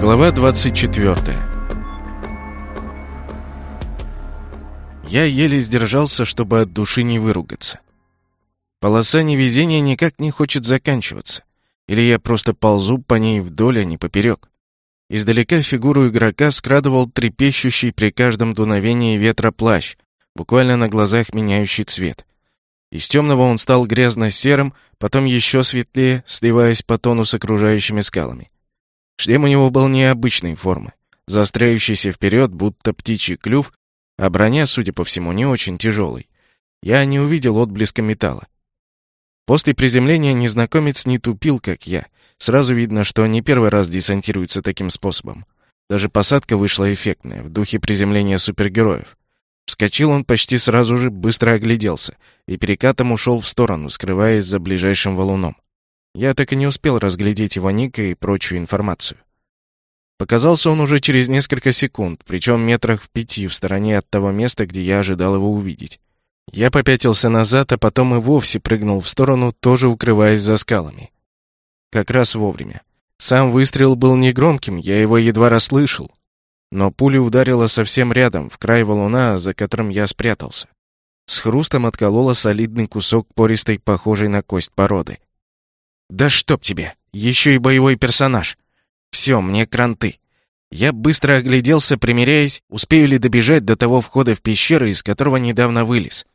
Глава 24 Я еле сдержался, чтобы от души не выругаться. Полоса невезения никак не хочет заканчиваться. Или я просто ползу по ней вдоль, а не поперек. Издалека фигуру игрока скрадывал трепещущий при каждом дуновении ветра плащ, буквально на глазах меняющий цвет. Из темного он стал грязно-серым, потом еще светлее, сливаясь по тону с окружающими скалами. Шлем у него был необычной формы, заостряющийся вперед, будто птичий клюв, а броня, судя по всему, не очень тяжелой. Я не увидел отблеска металла. После приземления незнакомец не тупил, как я. Сразу видно, что не первый раз десантируется таким способом. Даже посадка вышла эффектная, в духе приземления супергероев. Вскочил он почти сразу же, быстро огляделся и перекатом ушел в сторону, скрываясь за ближайшим валуном. Я так и не успел разглядеть его ника и прочую информацию. Показался он уже через несколько секунд, причем метрах в пяти в стороне от того места, где я ожидал его увидеть. Я попятился назад, а потом и вовсе прыгнул в сторону, тоже укрываясь за скалами. Как раз вовремя. Сам выстрел был негромким, я его едва расслышал. Но пуля ударила совсем рядом, в край валуна, за которым я спрятался. С хрустом отколола солидный кусок пористой, похожей на кость породы. «Да чтоб тебе! Еще и боевой персонаж! Все, мне кранты!» Я быстро огляделся, примеряясь, успею ли добежать до того входа в пещеру, из которого недавно вылез.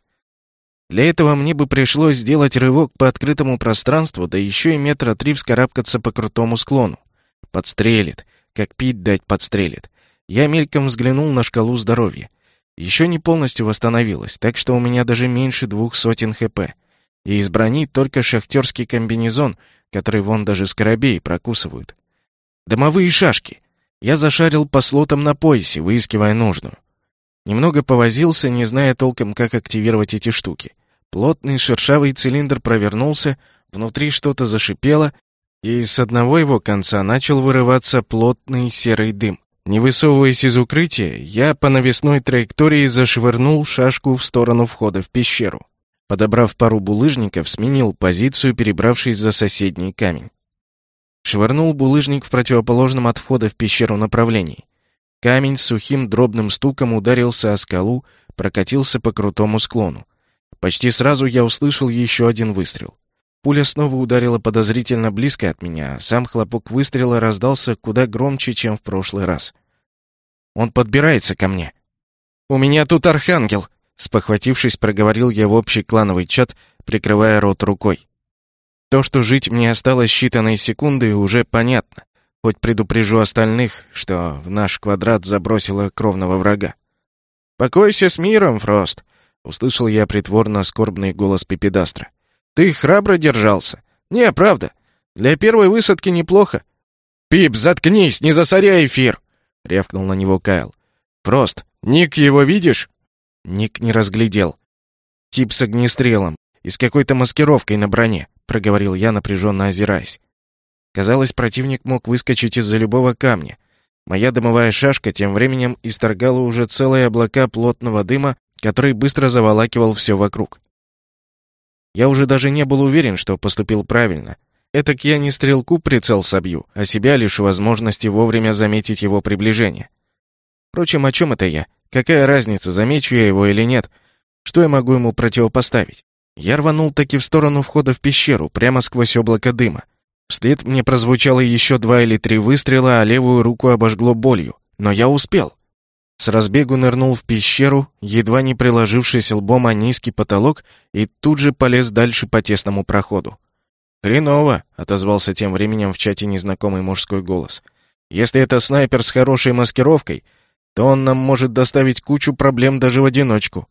Для этого мне бы пришлось сделать рывок по открытому пространству, да еще и метра три вскарабкаться по крутому склону. Подстрелит. Как пить дать подстрелит. Я мельком взглянул на шкалу здоровья. Еще не полностью восстановилась, так что у меня даже меньше двух сотен хп. И из брони только шахтерский комбинезон, который вон даже скоробеи прокусывают. Дымовые шашки. Я зашарил по слотам на поясе, выискивая нужную. Немного повозился, не зная толком, как активировать эти штуки. Плотный шершавый цилиндр провернулся, внутри что-то зашипело, и с одного его конца начал вырываться плотный серый дым. Не высовываясь из укрытия, я по навесной траектории зашвырнул шашку в сторону входа в пещеру. Подобрав пару булыжников, сменил позицию, перебравшись за соседний камень. Швырнул булыжник в противоположном от входа в пещеру направлении. Камень с сухим дробным стуком ударился о скалу, прокатился по крутому склону. Почти сразу я услышал еще один выстрел. Пуля снова ударила подозрительно близко от меня, а сам хлопок выстрела раздался куда громче, чем в прошлый раз. Он подбирается ко мне. «У меня тут архангел!» Спохватившись, проговорил я в общий клановый чат, прикрывая рот рукой. То, что жить мне осталось считанные секунды, уже понятно. Хоть предупрежу остальных, что в наш квадрат забросило кровного врага. «Покойся с миром, Фрост!» — услышал я притворно скорбный голос Пипедастра. «Ты храбро держался. Не, правда. Для первой высадки неплохо». «Пип, заткнись, не засоряй эфир!» — рявкнул на него Кайл. «Фрост, ник его видишь?» Ник не разглядел. «Тип с огнестрелом и с какой-то маскировкой на броне», — проговорил я, напряженно озираясь. Казалось, противник мог выскочить из-за любого камня. Моя дымовая шашка тем временем исторгала уже целые облака плотного дыма, который быстро заволакивал все вокруг. Я уже даже не был уверен, что поступил правильно. Этак я не стрелку прицел собью, а себя лишь возможности вовремя заметить его приближение. Впрочем, о чем это я? Какая разница, замечу я его или нет? Что я могу ему противопоставить? Я рванул таки в сторону входа в пещеру, прямо сквозь облако дыма. Вслед мне прозвучало еще два или три выстрела, а левую руку обожгло болью. Но я успел. С разбегу нырнул в пещеру, едва не приложившись лбом о низкий потолок, и тут же полез дальше по тесному проходу. «Хреново», — отозвался тем временем в чате незнакомый мужской голос. «Если это снайпер с хорошей маскировкой, то он нам может доставить кучу проблем даже в одиночку.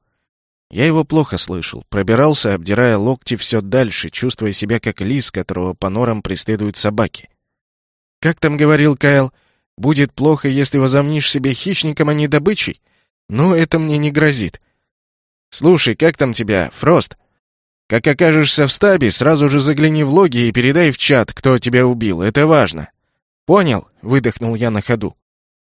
Я его плохо слышал, пробирался, обдирая локти все дальше, чувствуя себя как лис, которого по норам преследуют собаки. «Как там говорил Кайл, будет плохо, если возомнишь себе хищником, а не добычей? Ну, это мне не грозит. Слушай, как там тебя, Фрост? Как окажешься в стабе, сразу же загляни в логи и передай в чат, кто тебя убил, это важно». «Понял», — выдохнул я на ходу.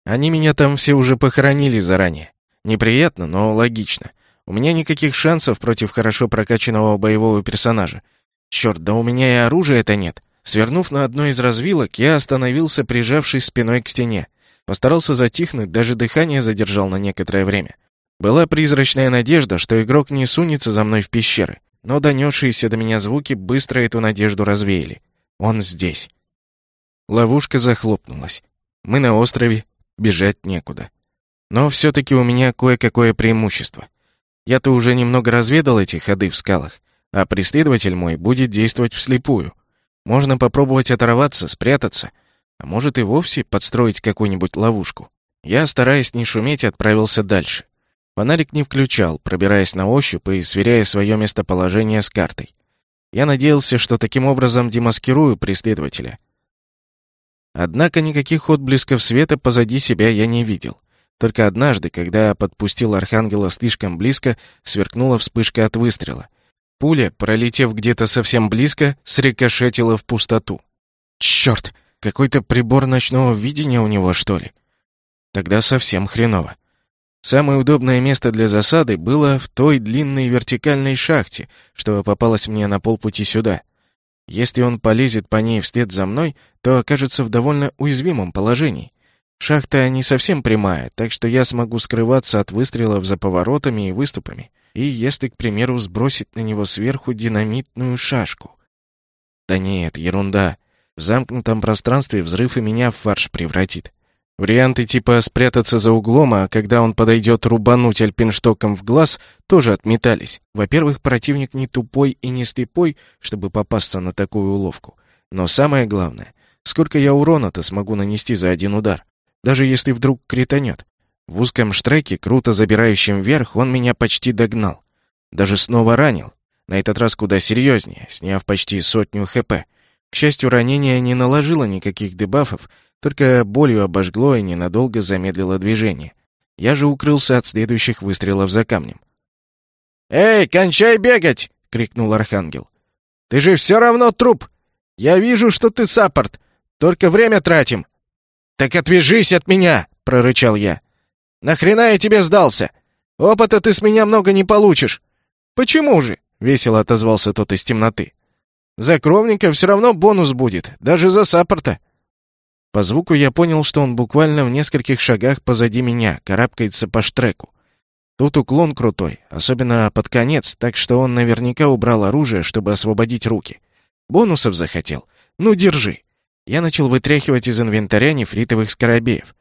Они меня там все уже похоронили заранее. Неприятно, но логично. У меня никаких шансов против хорошо прокачанного боевого персонажа. Черт, да у меня и оружия-то нет. Свернув на одной из развилок, я остановился, прижавшись спиной к стене. Постарался затихнуть, даже дыхание задержал на некоторое время. Была призрачная надежда, что игрок не сунется за мной в пещеры, но донесшиеся до меня звуки быстро эту надежду развеяли. Он здесь. Ловушка захлопнулась. Мы на острове, бежать некуда. Но все-таки у меня кое-какое преимущество. Я-то уже немного разведал эти ходы в скалах, а преследователь мой будет действовать вслепую. Можно попробовать оторваться, спрятаться, а может и вовсе подстроить какую-нибудь ловушку. Я, стараясь не шуметь, отправился дальше. Фонарик не включал, пробираясь на ощупь и сверяя свое местоположение с картой. Я надеялся, что таким образом демаскирую преследователя. Однако никаких отблесков света позади себя я не видел. Только однажды, когда подпустил Архангела слишком близко, сверкнула вспышка от выстрела. Пуля, пролетев где-то совсем близко, срикошетила в пустоту. Черт, какой-то прибор ночного видения у него, что ли? Тогда совсем хреново. Самое удобное место для засады было в той длинной вертикальной шахте, что попалось мне на полпути сюда. Если он полезет по ней вслед за мной, то окажется в довольно уязвимом положении. Шахта не совсем прямая, так что я смогу скрываться от выстрелов за поворотами и выступами. И если, к примеру, сбросить на него сверху динамитную шашку. Да нет, ерунда. В замкнутом пространстве взрыв и меня в фарш превратит. Варианты типа спрятаться за углом, а когда он подойдет рубануть альпинштоком в глаз, тоже отметались. Во-первых, противник не тупой и не слепой, чтобы попасться на такую уловку. Но самое главное, сколько я урона-то смогу нанести за один удар? даже если вдруг кританет. В узком штреке, круто забирающем вверх, он меня почти догнал. Даже снова ранил. На этот раз куда серьезнее, сняв почти сотню хп. К счастью, ранение не наложило никаких дебафов, только болью обожгло и ненадолго замедлило движение. Я же укрылся от следующих выстрелов за камнем. «Эй, кончай бегать!» — крикнул Архангел. «Ты же все равно труп! Я вижу, что ты саппорт! Только время тратим!» «Так отвяжись от меня!» — прорычал я. «Нахрена я тебе сдался? Опыта ты с меня много не получишь!» «Почему же?» — весело отозвался тот из темноты. «За кровника все равно бонус будет, даже за саппорта». По звуку я понял, что он буквально в нескольких шагах позади меня, карабкается по штреку. Тут уклон крутой, особенно под конец, так что он наверняка убрал оружие, чтобы освободить руки. Бонусов захотел. Ну, держи. Я начал вытряхивать из инвентаря нефритовых скоробеев.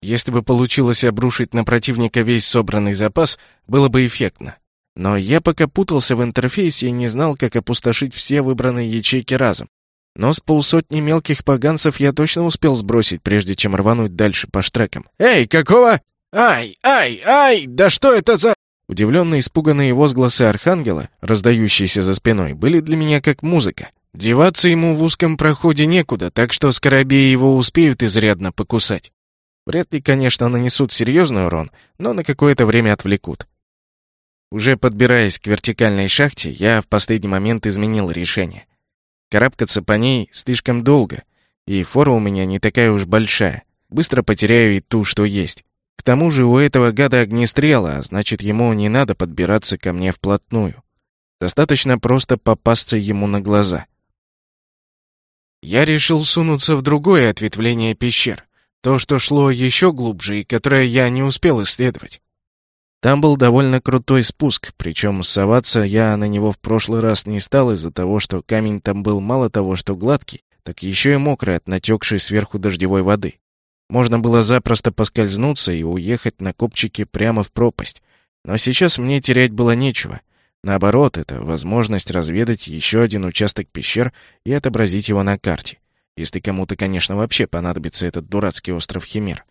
Если бы получилось обрушить на противника весь собранный запас, было бы эффектно. Но я пока путался в интерфейсе и не знал, как опустошить все выбранные ячейки разом. Но с полсотни мелких поганцев я точно успел сбросить, прежде чем рвануть дальше по штрекам. «Эй, какого? Ай, ай, ай! Да что это за...» Удивленные испуганные возгласы Архангела, раздающиеся за спиной, были для меня как музыка. Деваться ему в узком проходе некуда, так что скоробеи его успеют изрядно покусать. Вряд ли, конечно, нанесут серьезный урон, но на какое-то время отвлекут. Уже подбираясь к вертикальной шахте, я в последний момент изменил решение. Карабкаться по ней слишком долго, и фора у меня не такая уж большая. Быстро потеряю и ту, что есть. К тому же у этого гада огнестрела, а значит, ему не надо подбираться ко мне вплотную. Достаточно просто попасться ему на глаза. Я решил сунуться в другое ответвление пещер, то, что шло еще глубже и которое я не успел исследовать. Там был довольно крутой спуск, причем соваться я на него в прошлый раз не стал из-за того, что камень там был мало того, что гладкий, так еще и мокрый от натекшей сверху дождевой воды. Можно было запросто поскользнуться и уехать на копчике прямо в пропасть. Но сейчас мне терять было нечего. Наоборот, это возможность разведать еще один участок пещер и отобразить его на карте. Если кому-то, конечно, вообще понадобится этот дурацкий остров Химер.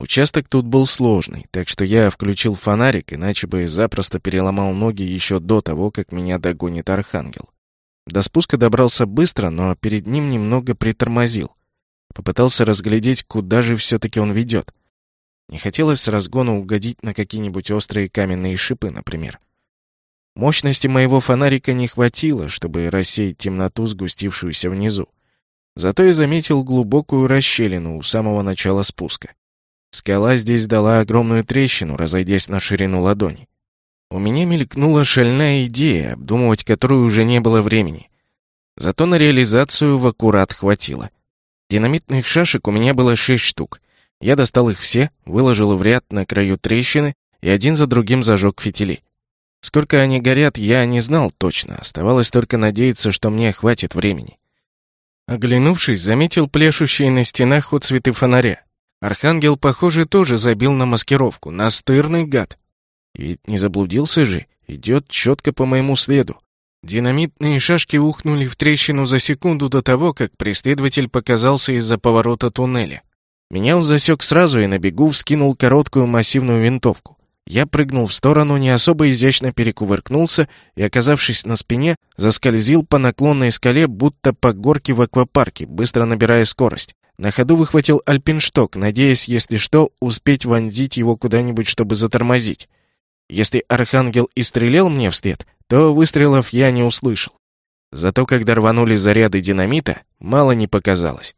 Участок тут был сложный, так что я включил фонарик, иначе бы запросто переломал ноги еще до того, как меня догонит Архангел. До спуска добрался быстро, но перед ним немного притормозил. Попытался разглядеть, куда же все-таки он ведет. Не хотелось с разгона угодить на какие-нибудь острые каменные шипы, например. Мощности моего фонарика не хватило, чтобы рассеять темноту, сгустившуюся внизу. Зато я заметил глубокую расщелину у самого начала спуска. Скала здесь дала огромную трещину, разойдясь на ширину ладони. У меня мелькнула шальная идея, обдумывать которую уже не было времени. Зато на реализацию в аккурат хватило. Динамитных шашек у меня было шесть штук. Я достал их все, выложил в ряд на краю трещины и один за другим зажег фитили. Сколько они горят, я не знал точно. Оставалось только надеяться, что мне хватит времени. Оглянувшись, заметил плешущие на стенах отцветы фонаря. Архангел, похоже, тоже забил на маскировку. Настырный гад. Ведь не заблудился же. Идет четко по моему следу. Динамитные шашки ухнули в трещину за секунду до того, как преследователь показался из-за поворота туннеля. Меня он засек сразу и на бегу вскинул короткую массивную винтовку. Я прыгнул в сторону, не особо изящно перекувыркнулся и, оказавшись на спине, заскользил по наклонной скале, будто по горке в аквапарке, быстро набирая скорость. На ходу выхватил альпиншток, надеясь, если что, успеть вонзить его куда-нибудь, чтобы затормозить. Если Архангел и стрелял мне вслед, то выстрелов я не услышал. Зато когда рванули заряды динамита, мало не показалось.